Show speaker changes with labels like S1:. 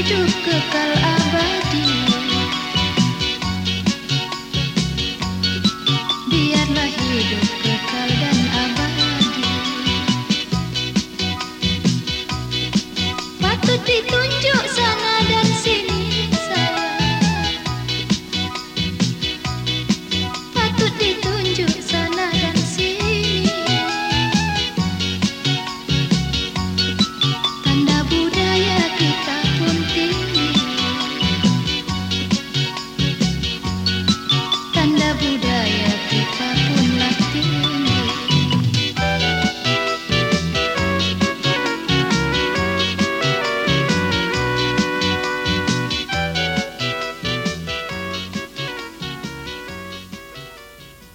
S1: にチョックから